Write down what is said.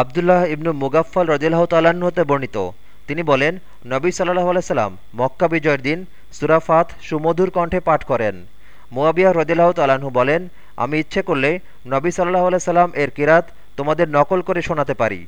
আবদুল্লাহ ইবনু মুগাফল রদিল্লাহ তাল্লাহ্ন হতে বর্ণিত। তিনি বলেন, নবী সাল্লাহ আলাইসাল্লাম মক্কা বিজয়ের দিন সুরাফাত সুমধুর কণ্ঠে পাঠ করেন। মুয়াবিয়া রদিল্লাহ তাল্লাহ্ন বলেন, আমি ইচ্ছে করলে নবী সাল্লাহ আলাইসাল্লাম এর কিরাত তোমাদের নকল করে শোনাতে পারি।